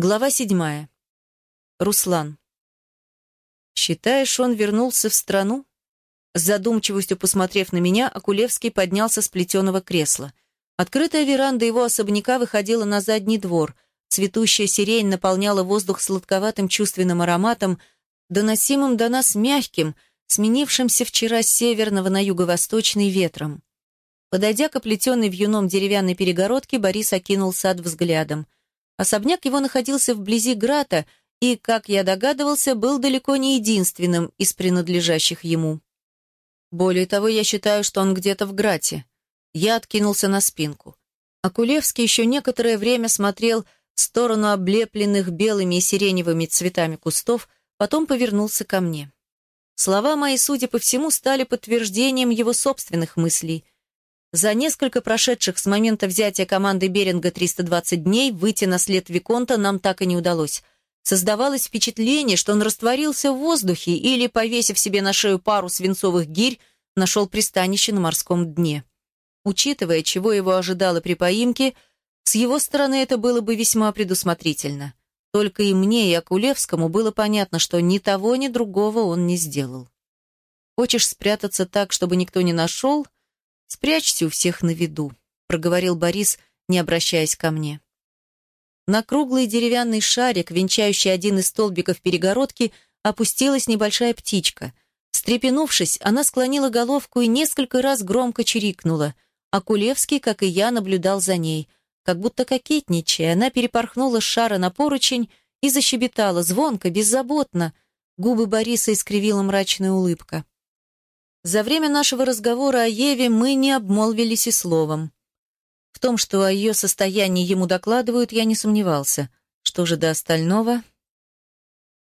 Глава седьмая. Руслан. «Считаешь, он вернулся в страну?» С задумчивостью посмотрев на меня, Акулевский поднялся с плетеного кресла. Открытая веранда его особняка выходила на задний двор. Цветущая сирень наполняла воздух сладковатым чувственным ароматом, доносимым до нас мягким, сменившимся вчера с северного на юго-восточный ветром. Подойдя к оплетенной вьюном деревянной перегородке, Борис окинул сад взглядом – Особняк его находился вблизи Грата и, как я догадывался, был далеко не единственным из принадлежащих ему. Более того, я считаю, что он где-то в Грате. Я откинулся на спинку. Акулевский еще некоторое время смотрел в сторону облепленных белыми и сиреневыми цветами кустов, потом повернулся ко мне. Слова мои, судя по всему, стали подтверждением его собственных мыслей – за несколько прошедших с момента взятия команды Беринга 320 дней выйти на след Виконта нам так и не удалось. Создавалось впечатление, что он растворился в воздухе или, повесив себе на шею пару свинцовых гирь, нашел пристанище на морском дне. Учитывая, чего его ожидало при поимке, с его стороны это было бы весьма предусмотрительно. Только и мне, и Акулевскому было понятно, что ни того, ни другого он не сделал. Хочешь спрятаться так, чтобы никто не нашел — «Спрячься у всех на виду», — проговорил Борис, не обращаясь ко мне. На круглый деревянный шарик, венчающий один из столбиков перегородки, опустилась небольшая птичка. Стрепенувшись, она склонила головку и несколько раз громко чирикнула. А Кулевский, как и я, наблюдал за ней. Как будто кокетничая, она перепорхнула с шара на поручень и защебетала, звонко, беззаботно. Губы Бориса искривила мрачная улыбка. За время нашего разговора о Еве мы не обмолвились и словом. В том, что о ее состоянии ему докладывают, я не сомневался. Что же до остального?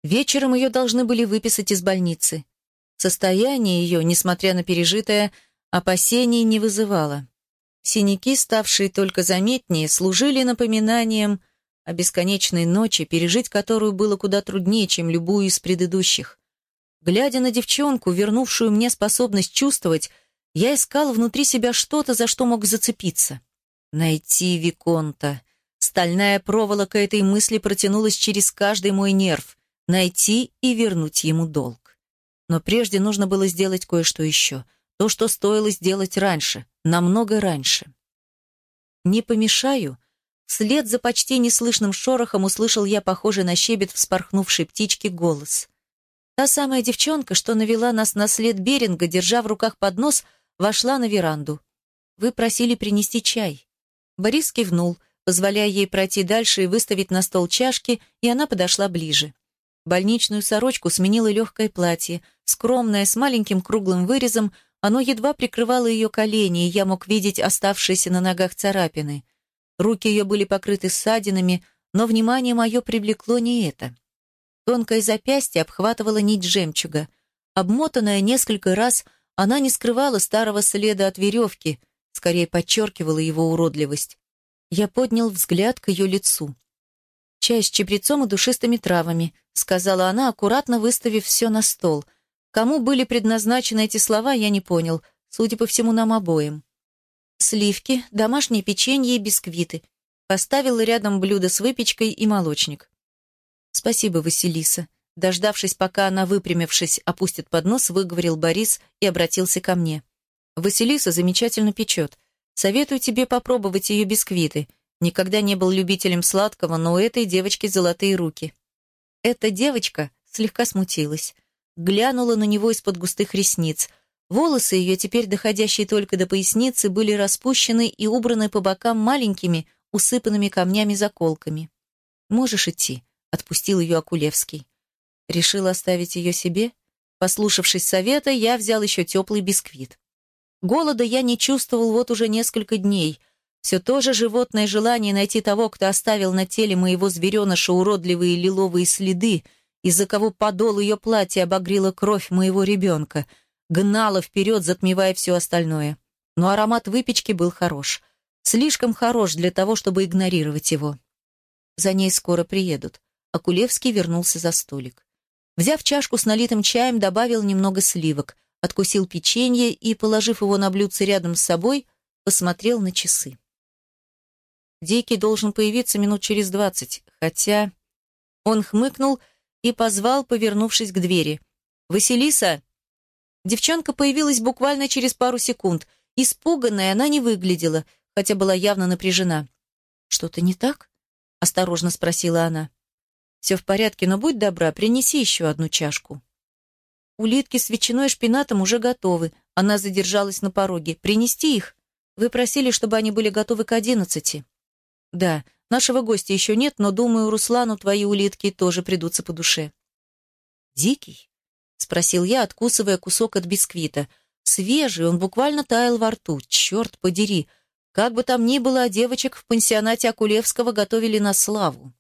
Вечером ее должны были выписать из больницы. Состояние ее, несмотря на пережитое, опасений не вызывало. Синяки, ставшие только заметнее, служили напоминанием о бесконечной ночи, пережить которую было куда труднее, чем любую из предыдущих. Глядя на девчонку, вернувшую мне способность чувствовать, я искал внутри себя что-то, за что мог зацепиться. Найти Виконта. Стальная проволока этой мысли протянулась через каждый мой нерв. Найти и вернуть ему долг. Но прежде нужно было сделать кое-что еще. То, что стоило сделать раньше, намного раньше. «Не помешаю?» Вслед за почти неслышным шорохом услышал я похожий на щебет вспорхнувшей птички голос. Та самая девчонка, что навела нас на след Беринга, держа в руках поднос, вошла на веранду. «Вы просили принести чай». Борис кивнул, позволяя ей пройти дальше и выставить на стол чашки, и она подошла ближе. Больничную сорочку сменило легкое платье, скромное, с маленьким круглым вырезом, оно едва прикрывало ее колени, и я мог видеть оставшиеся на ногах царапины. Руки ее были покрыты ссадинами, но внимание мое привлекло не это. Тонкое запястье обхватывала нить жемчуга. Обмотанная несколько раз, она не скрывала старого следа от веревки, скорее подчеркивала его уродливость. Я поднял взгляд к ее лицу. «Чай с чабрецом и душистыми травами», — сказала она, аккуратно выставив все на стол. Кому были предназначены эти слова, я не понял. Судя по всему, нам обоим. Сливки, домашнее печенье и бисквиты. Поставила рядом блюдо с выпечкой и молочник. «Спасибо, Василиса». Дождавшись, пока она, выпрямившись, опустит поднос, выговорил Борис и обратился ко мне. «Василиса замечательно печет. Советую тебе попробовать ее бисквиты. Никогда не был любителем сладкого, но у этой девочки золотые руки». Эта девочка слегка смутилась. Глянула на него из-под густых ресниц. Волосы ее, теперь доходящие только до поясницы, были распущены и убраны по бокам маленькими, усыпанными камнями-заколками. «Можешь идти», отпустил ее Акулевский. Решил оставить ее себе? Послушавшись совета, я взял еще теплый бисквит. Голода я не чувствовал вот уже несколько дней. Все то же животное желание найти того, кто оставил на теле моего звереныша уродливые лиловые следы, из-за кого подол ее платья обогрела кровь моего ребенка, гнало вперед, затмевая все остальное. Но аромат выпечки был хорош. Слишком хорош для того, чтобы игнорировать его. За ней скоро приедут. Акулевский вернулся за столик. Взяв чашку с налитым чаем, добавил немного сливок, откусил печенье и, положив его на блюдце рядом с собой, посмотрел на часы. Дикий должен появиться минут через двадцать, хотя Он хмыкнул и позвал, повернувшись к двери. «Василиса!» Девчонка появилась буквально через пару секунд. Испуганная она не выглядела, хотя была явно напряжена. «Что-то не так?» — осторожно спросила она. «Все в порядке, но будь добра, принеси еще одну чашку». «Улитки с ветчиной и шпинатом уже готовы». Она задержалась на пороге. «Принести их? Вы просили, чтобы они были готовы к одиннадцати». «Да, нашего гостя еще нет, но, думаю, Руслану твои улитки тоже придутся по душе». «Дикий?» — спросил я, откусывая кусок от бисквита. «Свежий, он буквально таял во рту. Черт подери! Как бы там ни было, девочек в пансионате Акулевского готовили на славу».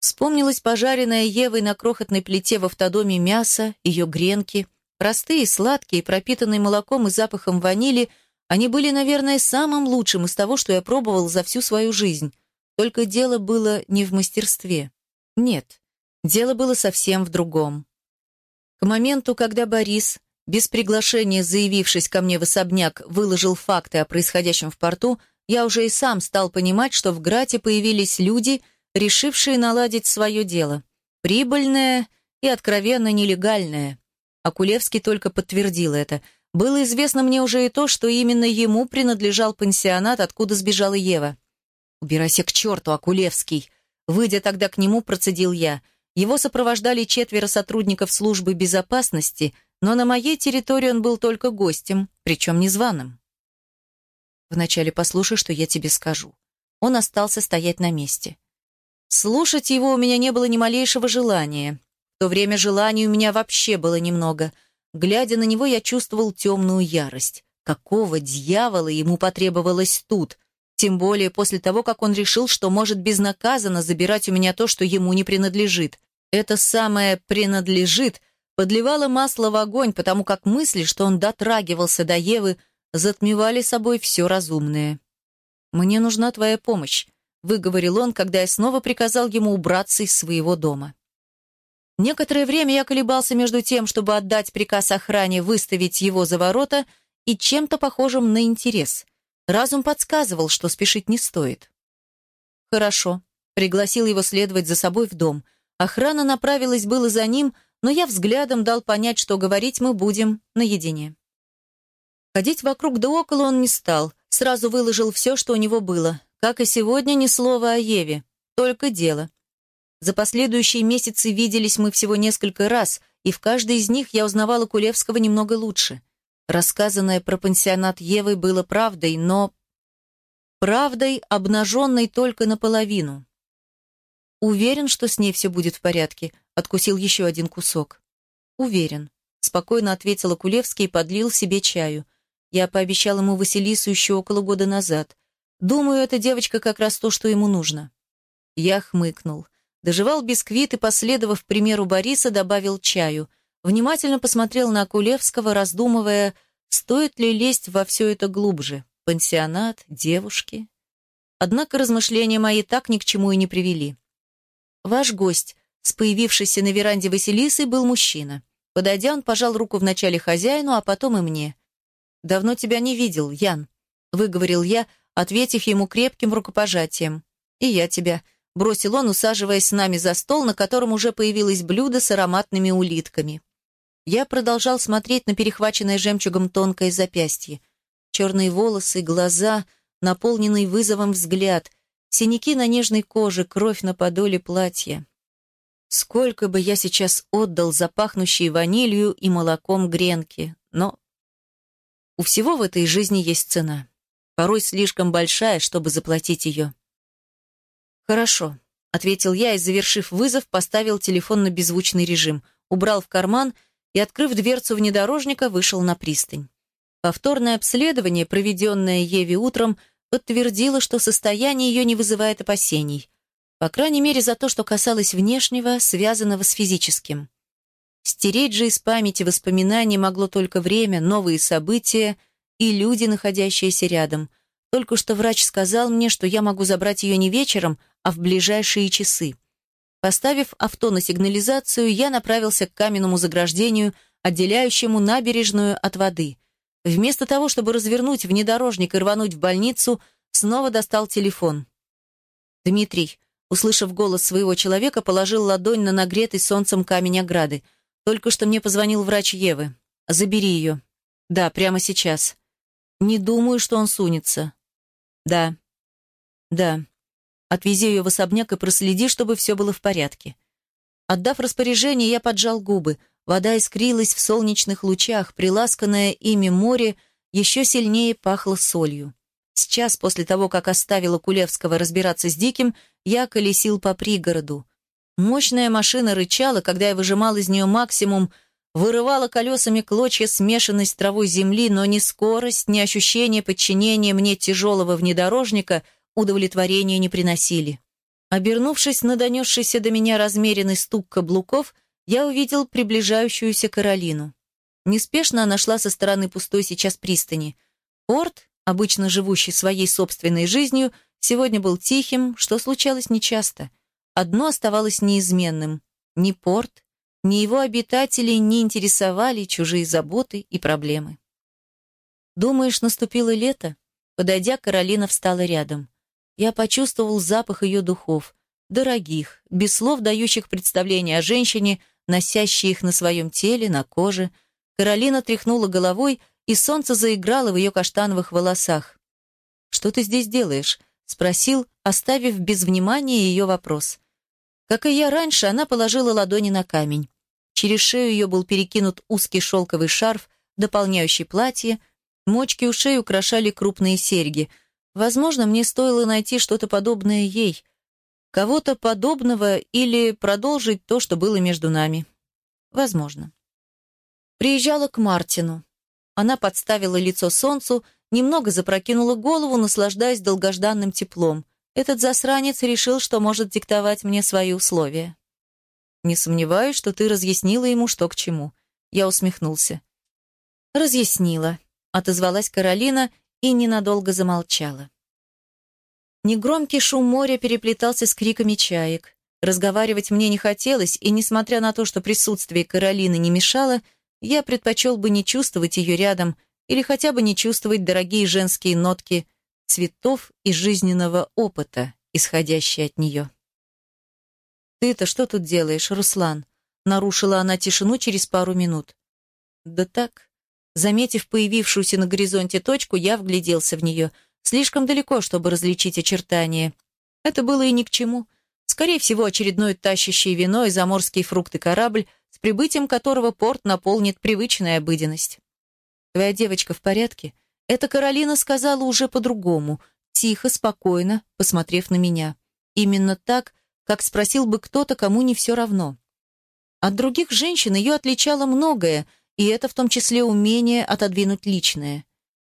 Вспомнилось пожаренное Евой на крохотной плите в автодоме мясо, ее гренки. Простые, сладкие, пропитанные молоком и запахом ванили, они были, наверное, самым лучшим из того, что я пробовал за всю свою жизнь. Только дело было не в мастерстве. Нет, дело было совсем в другом. К моменту, когда Борис, без приглашения заявившись ко мне в особняк, выложил факты о происходящем в порту, я уже и сам стал понимать, что в Грате появились люди, решившие наладить свое дело. Прибыльное и откровенно нелегальное. Акулевский только подтвердил это. Было известно мне уже и то, что именно ему принадлежал пансионат, откуда сбежала Ева. «Убирайся к черту, Акулевский!» Выйдя тогда к нему, процедил я – его сопровождали четверо сотрудников службы безопасности, но на моей территории он был только гостем, причем незваным. Вначале послушай, что я тебе скажу. Он остался стоять на месте. Слушать его у меня не было ни малейшего желания. В то время желаний у меня вообще было немного. Глядя на него, я чувствовал темную ярость. Какого дьявола ему потребовалось тут? Тем более после того, как он решил, что может безнаказанно забирать у меня то, что ему не принадлежит. Это самое «принадлежит» подливало масло в огонь, потому как мысли, что он дотрагивался до Евы, затмевали собой все разумное. «Мне нужна твоя помощь», — выговорил он, когда я снова приказал ему убраться из своего дома. Некоторое время я колебался между тем, чтобы отдать приказ охране выставить его за ворота, и чем-то похожим на интерес. Разум подсказывал, что спешить не стоит. «Хорошо», — пригласил его следовать за собой в дом. Охрана направилась было за ним, но я взглядом дал понять, что говорить мы будем наедине. Ходить вокруг да около он не стал, сразу выложил все, что у него было. Как и сегодня, ни слова о Еве, только дело. За последующие месяцы виделись мы всего несколько раз, и в каждой из них я узнавала Кулевского немного лучше. Рассказанное про пансионат Евы было правдой, но... Правдой, обнаженной только наполовину. «Уверен, что с ней все будет в порядке», — откусил еще один кусок. «Уверен», — спокойно ответила Кулевский и подлил себе чаю. Я пообещал ему Василису еще около года назад. Думаю, эта девочка как раз то, что ему нужно. Я хмыкнул. Доживал бисквит и, последовав примеру Бориса, добавил чаю — Внимательно посмотрел на Акулевского, раздумывая, стоит ли лезть во все это глубже. Пансионат, девушки. Однако размышления мои так ни к чему и не привели. Ваш гость, с появившейся на веранде Василисы, был мужчина. Подойдя, он пожал руку вначале хозяину, а потом и мне. «Давно тебя не видел, Ян», — выговорил я, ответив ему крепким рукопожатием. «И я тебя», — бросил он, усаживаясь с нами за стол, на котором уже появилось блюдо с ароматными улитками. Я продолжал смотреть на перехваченное жемчугом тонкое запястье. Черные волосы, глаза, наполненный вызовом взгляд, синяки на нежной коже, кровь на подоле платья. Сколько бы я сейчас отдал за пахнущие ванилью и молоком гренки, но... У всего в этой жизни есть цена. Порой слишком большая, чтобы заплатить ее. «Хорошо», — ответил я и, завершив вызов, поставил телефон на беззвучный режим, убрал в карман — и, открыв дверцу внедорожника, вышел на пристань. Повторное обследование, проведенное Еве утром, подтвердило, что состояние ее не вызывает опасений. По крайней мере, за то, что касалось внешнего, связанного с физическим. Стереть же из памяти воспоминаний могло только время, новые события и люди, находящиеся рядом. Только что врач сказал мне, что я могу забрать ее не вечером, а в ближайшие часы. Поставив авто на сигнализацию, я направился к каменному заграждению, отделяющему набережную от воды. Вместо того, чтобы развернуть внедорожник и рвануть в больницу, снова достал телефон. «Дмитрий, Услышав голос своего человека, положил ладонь на нагретый солнцем камень ограды. Только что мне позвонил врач Евы. Забери ее. Да, прямо сейчас. Не думаю, что он сунется. Да. Да. Отвези ее в особняк и проследи, чтобы все было в порядке. Отдав распоряжение, я поджал губы. Вода искрилась в солнечных лучах, приласканное ими море еще сильнее пахло солью. Сейчас, после того, как оставила Кулевского разбираться с Диким, я колесил по пригороду. Мощная машина рычала, когда я выжимал из нее максимум, вырывала колесами клочья смешанной с травой земли, но ни скорость, ни ощущение подчинения мне тяжелого внедорожника удовлетворения не приносили. Обернувшись на донесшийся до меня размеренный стук каблуков, я увидел приближающуюся Каролину. Неспешно она шла со стороны пустой сейчас пристани. Порт, обычно живущий своей собственной жизнью, сегодня был тихим, что случалось нечасто. Одно оставалось неизменным. Ни порт, ни его обитателей не интересовали чужие заботы и проблемы. «Думаешь, наступило лето?» Подойдя, Каролина встала рядом. Я почувствовал запах ее духов, дорогих, без слов дающих представление о женщине, носящей их на своем теле, на коже. Каролина тряхнула головой, и солнце заиграло в ее каштановых волосах. «Что ты здесь делаешь?» — спросил, оставив без внимания ее вопрос. Как и я раньше, она положила ладони на камень. Через шею ее был перекинут узкий шелковый шарф, дополняющий платье, мочки ушей украшали крупные серьги. Возможно, мне стоило найти что-то подобное ей, кого-то подобного или продолжить то, что было между нами. Возможно. Приезжала к Мартину. Она подставила лицо солнцу, немного запрокинула голову, наслаждаясь долгожданным теплом. Этот засранец решил, что может диктовать мне свои условия. Не сомневаюсь, что ты разъяснила ему, что к чему. Я усмехнулся. Разъяснила, отозвалась Каролина и ненадолго замолчала. Негромкий шум моря переплетался с криками чаек. Разговаривать мне не хотелось, и, несмотря на то, что присутствие Каролины не мешало, я предпочел бы не чувствовать ее рядом или хотя бы не чувствовать дорогие женские нотки цветов и жизненного опыта, исходящие от нее. «Ты-то что тут делаешь, Руслан?» Нарушила она тишину через пару минут. «Да так». Заметив появившуюся на горизонте точку, я вгляделся в нее. Слишком далеко, чтобы различить очертания. Это было и ни к чему. Скорее всего, очередной тащащий вино и заморские фрукты корабль, с прибытием которого порт наполнит привычная обыденность. «Твоя девочка в порядке?» Это Каролина сказала уже по-другому, тихо, спокойно, посмотрев на меня. Именно так, как спросил бы кто-то, кому не все равно. От других женщин ее отличало многое, и это в том числе умение отодвинуть личное.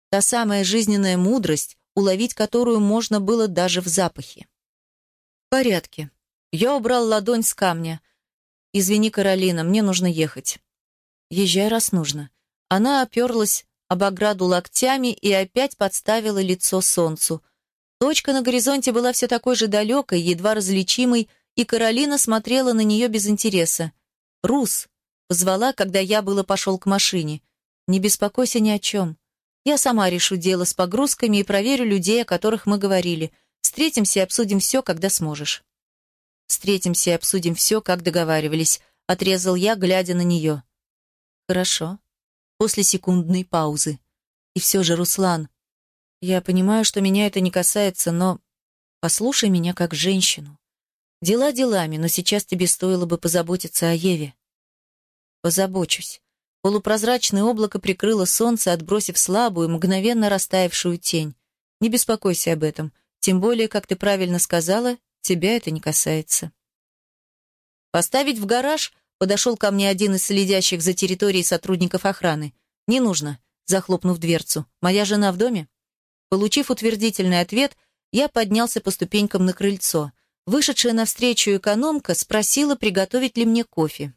Та самая жизненная мудрость, уловить которую можно было даже в запахе. «В порядке». Я убрал ладонь с камня. «Извини, Каролина, мне нужно ехать». «Езжай, раз нужно». Она оперлась об ограду локтями и опять подставила лицо солнцу. Точка на горизонте была все такой же далекой, едва различимой, и Каролина смотрела на нее без интереса. «Рус!» — позвала, когда я было пошел к машине. «Не беспокойся ни о чем. Я сама решу дело с погрузками и проверю людей, о которых мы говорили. Встретимся и обсудим все, когда сможешь». «Встретимся и обсудим все, как договаривались», — отрезал я, глядя на нее. «Хорошо». После секундной паузы. «И все же, Руслан, я понимаю, что меня это не касается, но послушай меня как женщину. Дела делами, но сейчас тебе стоило бы позаботиться о Еве. Позабочусь. Полупрозрачное облако прикрыло солнце, отбросив слабую, мгновенно растаявшую тень. Не беспокойся об этом. Тем более, как ты правильно сказала, тебя это не касается. Поставить в гараж подошел ко мне один из следящих за территорией сотрудников охраны. Не нужно, захлопнув дверцу. Моя жена в доме? Получив утвердительный ответ, я поднялся по ступенькам на крыльцо. Вышедшая навстречу экономка спросила, приготовить ли мне кофе.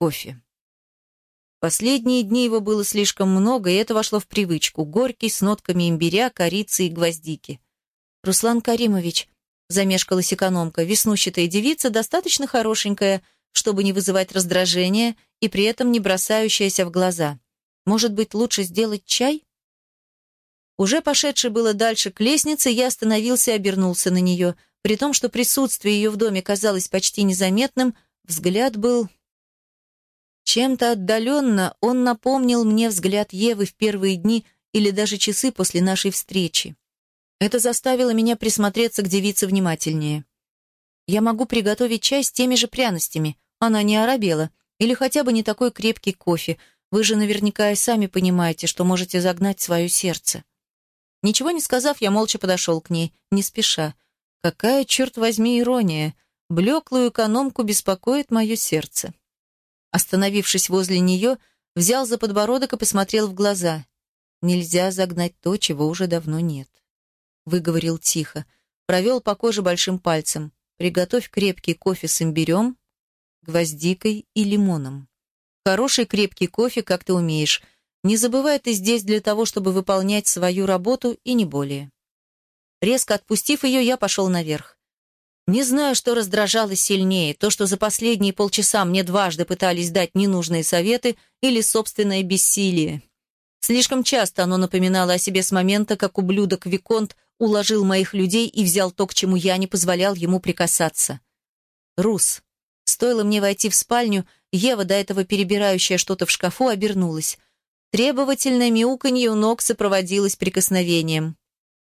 Кофе. Последние дни его было слишком много, и это вошло в привычку. Горький, с нотками имбиря, корицы и гвоздики. «Руслан Каримович», — замешкалась экономка, веснущатая девица, достаточно хорошенькая, чтобы не вызывать раздражения и при этом не бросающаяся в глаза. «Может быть, лучше сделать чай?» Уже пошедший было дальше к лестнице, я остановился и обернулся на нее. При том, что присутствие ее в доме казалось почти незаметным, взгляд был... Чем-то отдаленно он напомнил мне взгляд Евы в первые дни или даже часы после нашей встречи. Это заставило меня присмотреться к девице внимательнее. Я могу приготовить чай с теми же пряностями. Она не оробела. Или хотя бы не такой крепкий кофе. Вы же наверняка и сами понимаете, что можете загнать свое сердце. Ничего не сказав, я молча подошел к ней, не спеша. Какая, черт возьми, ирония. Блеклую экономку беспокоит мое сердце. Остановившись возле нее, взял за подбородок и посмотрел в глаза. Нельзя загнать то, чего уже давно нет. Выговорил тихо. Провел по коже большим пальцем. Приготовь крепкий кофе с имбирем, гвоздикой и лимоном. Хороший крепкий кофе, как ты умеешь. Не забывай, ты здесь для того, чтобы выполнять свою работу и не более. Резко отпустив ее, я пошел наверх. Не знаю, что раздражало сильнее, то, что за последние полчаса мне дважды пытались дать ненужные советы или собственное бессилие. Слишком часто оно напоминало о себе с момента, как ублюдок Виконт уложил моих людей и взял то, к чему я не позволял ему прикасаться. Рус. Стоило мне войти в спальню, Ева, до этого перебирающая что-то в шкафу, обернулась. Требовательное мяуканье у ног сопроводилось прикосновением.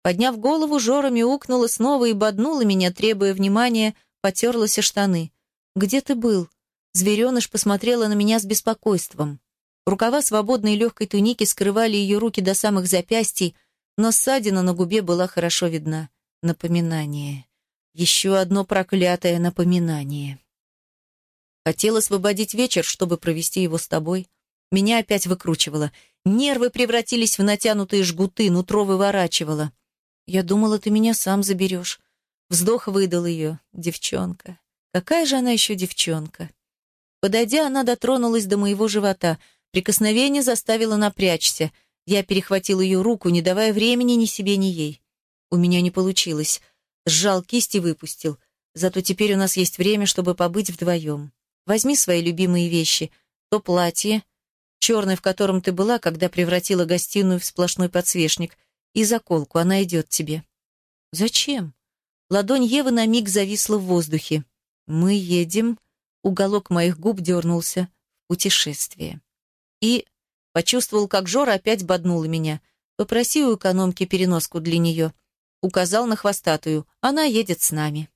Подняв голову, Жора мяукнула снова и боднула меня, требуя внимания, потерлась о штаны. «Где ты был?» Звереныш посмотрела на меня с беспокойством. Рукава свободной легкой туники скрывали ее руки до самых запястий, но ссадина на губе была хорошо видна. Напоминание. Еще одно проклятое напоминание. Хотел освободить вечер, чтобы провести его с тобой. Меня опять выкручивало. Нервы превратились в натянутые жгуты, нутро выворачивало. Я думала, ты меня сам заберешь. Вздох выдал ее. Девчонка. Какая же она еще девчонка? Подойдя, она дотронулась до моего живота. Прикосновение заставило напрячься. Я перехватил ее руку, не давая времени ни себе, ни ей. У меня не получилось. Сжал кисть и выпустил. Зато теперь у нас есть время, чтобы побыть вдвоем. Возьми свои любимые вещи. То платье, черное, в котором ты была, когда превратила гостиную в сплошной подсвечник, и заколку, она идет тебе. Зачем? Ладонь Евы на миг зависла в воздухе. Мы едем. Уголок моих губ дернулся. Путешествие. И Почувствовал, как Жора опять боднула меня. Попроси у экономки переноску для нее. Указал на хвостатую. Она едет с нами.